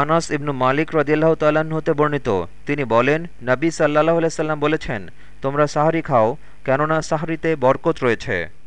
আনাস ইবনু মালিক রদিয়াল্লাহ তাল্লাহ্ন হতে বর্ণিত। তিনি বলেন, নবী সাল্লাহ আলাইসাল্লাম বলেছেন, তোমরা সাহারি খাও, কেননা সাহারিতে বরকত রয়েছে।